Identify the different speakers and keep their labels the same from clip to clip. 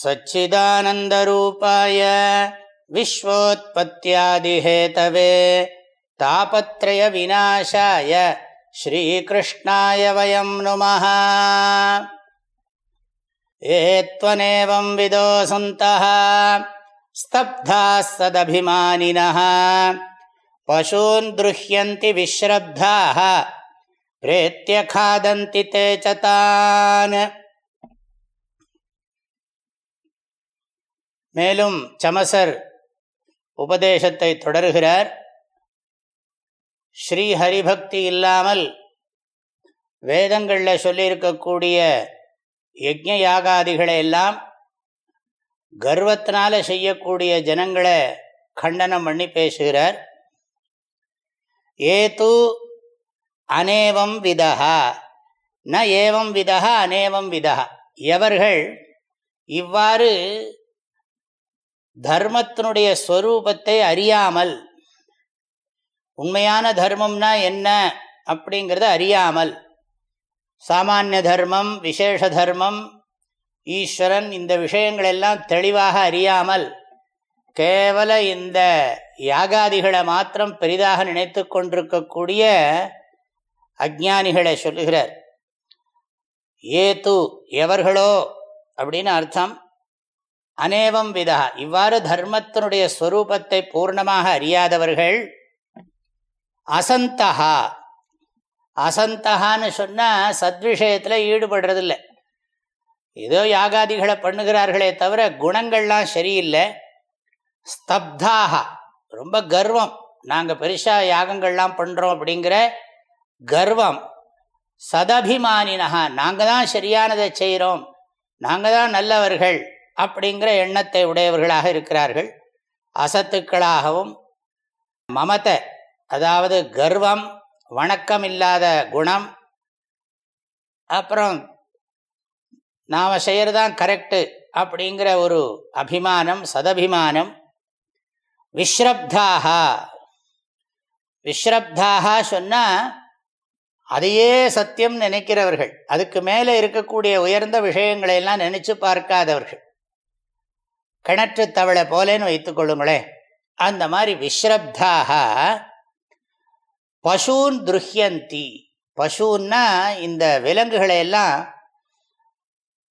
Speaker 1: सच्चिदानन्दरूपाय विश्वोत्पत्त्यादिहेतवे तापत्रयविनाशाय श्रीकृष्णाय वयं नुमः ये त्वनेवं विदोऽसन्तः स्तब्धाः सदभिमानिनः पशून् द्रुह्यन्ति विश्रब्धाः प्रेत्य खादन्ति ते च तान् மேலும் சமசர் உபதேசத்தை தொடர்கிறார். ஸ்ரீ ஹரிபக்தி இல்லாமல் வேதங்களில் சொல்லியிருக்கக்கூடிய யஜ்ய யாகாதிகளை எல்லாம் கர்வத்தினால செய்யக்கூடிய ஜனங்களை கண்டனம் பண்ணி பேசுகிறார். ஏது அநேவம் விதா ந ஏவம் விதா அநேவம் விதா எவர்கள் இவ்வாறு தர்மத்தினுடைய ஸ்வரூபத்தை அறியாமல். உண்மையான தர்மம்னா என்ன அப்படிங்கிறத அறியாமல். சாமானிய தர்மம் விசேஷ தர்மம் ஈஸ்வரன் இந்த விஷயங்களெல்லாம் தெளிவாக அறியாமல் கேவல இந்த யாகாதிகளை மாத்திரம் பெரிதாக நினைத்து கொண்டிருக்கக்கூடிய அஜானிகளை சொல்லுகிறார். ஏது எவர்களோ அப்படின்னு அர்த்தம். அநேவம் விதா. இவ்வாறு தர்மத்தினுடைய ஸ்வரூபத்தை பூர்ணமாக அறியாதவர்கள் அசந்தகா அசந்தகான்னு சொன்னால் சத்விஷயத்தில் ஈடுபடுறதில்லை. ஏதோ யாகாதிகளை பண்ணுகிறார்களே தவிர குணங்கள்லாம் சரியில்லை. ஸ்தப்தாக ரொம்ப கர்வம். நாங்கள் பெருசாக யாகங்கள்லாம் பண்ணுறோம் அப்படிங்கிற கர்வம். சதபிமானினகா நாங்கள் தான் சரியானதை செய்கிறோம் நாங்கள் தான் நல்லவர்கள். அப்படிங்கிற எண்ணத்தை உடையவர்களாக இருக்கிறார்கள். அசத்துக்களாகவும் மமத்தை அதாவது கர்வம் வணக்கம் இல்லாத குணம் அப்புறம் நாம் செய்கிறதான் கரெக்டு அப்படிங்கிற ஒரு அபிமானம் சதபிமானம். விஸ்ரப்தாக விஸ்ரப்தாக சொன்னால் அதையே சத்தியம் நினைக்கிறவர்கள். அதுக்கு மேலே இருக்கக்கூடிய உயர்ந்த விஷயங்களை எல்லாம் நினைச்சு பார்க்காதவர்கள். கிணற்று தவளை போலேன்னு வைத்துக்கொள்ளுங்களேன் அந்த மாதிரி விஸ்ரப்தாக பசூன் துருஹியந்தி. பசுன்னா இந்த விலங்குகளை எல்லாம்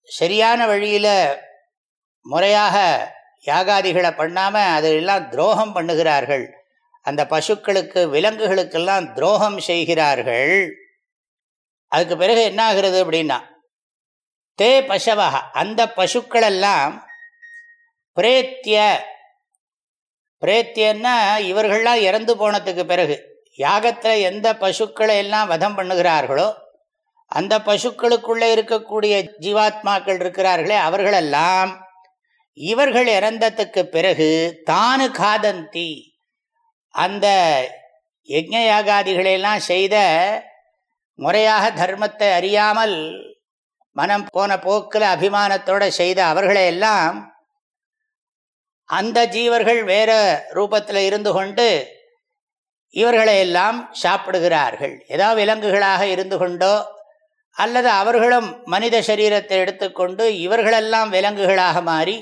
Speaker 1: சரியான வழியில் முறையாக யாகாதிகளை பண்ணாமல் அதெல்லாம் துரோகம் பண்ணுகிறார்கள். அந்த பசுக்களுக்கு விலங்குகளுக்கெல்லாம் துரோகம் செய்கிறார்கள். அதுக்கு பிறகு என்ன ஆகிறது அப்படின்னா தே பசவக அந்த பசுக்களெல்லாம் பிரேத்திய. பிரேத்தியன்னா இவர்கள்லாம் இறந்து போனதுக்கு பிறகு யாகத்தில் எந்த பசுக்களை எல்லாம் வதம் பண்ணுகிறார்களோ அந்த பசுக்களுக்குள்ளே இருக்கக்கூடிய ஜீவாத்மாக்கள் இருக்கிறார்களே அவர்களெல்லாம் இவர்கள் இறந்ததுக்கு பிறகு தானு காதந்தி அந்த யஜ்ஞயாகாதிகளையெல்லாம் செய்த முறையாக தர்மத்தை அறியாமல் மனம் போன போக்கில் அபிமானத்தோடு செய்த அவர்களையெல்லாம் அந்த ஜீவர்கள் வேற ரூபத்தில் இருந்து கொண்டு இவர்களை எல்லாம் சாப்பிடுகிறார்கள். ஏதாவது விலங்குகளாக இருந்து கொண்டோ அல்லது அவர்களும் மனித சரீரத்தை எடுத்துக்கொண்டு இவர்களெல்லாம் விலங்குகளாக மாறி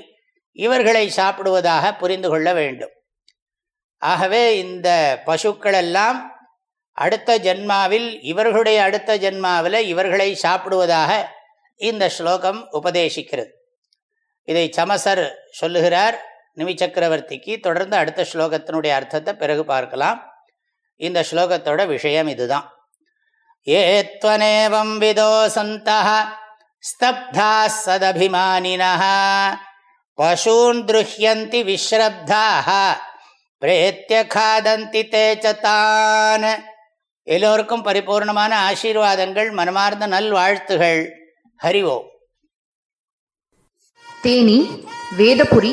Speaker 1: இவர்களை சாப்பிடுவதாக புரிந்து கொள்ள வேண்டும். ஆகவே இந்த பசுக்களெல்லாம் அடுத்த ஜென்மாவில் இவர்களுடைய அடுத்த ஜென்மாவில் இவர்களை சாப்பிடுவதாக இந்த ஸ்லோகம் உபதேசிக்கிறது. இதை சமசர் சொல்லுகிறார். நிமி சக்கரவர்த்திக்கு தொடர்ந்து அடுத்த ஸ்லோகத்தினுடைய அர்த்தத்தை பிறகு பார்க்கலாம். இந்த ஸ்லோகத்தோட விஷயம் இதுதான். ஏத்வனேவம் விதோ சந்தா ஸ்தப்தா சதபிமானின பசூன் துருஹ்யந்தி விஸ்ரப்தாக பிரேத்திய காதந்தி தேச்சதான் எல்லோருக்கும் பரிபூர்ணமான ஆசீர்வாதங்கள் மனமார்ந்த நல்வாழ்த்துகள். ஹரிவோம்
Speaker 2: தேனி வேதபுரி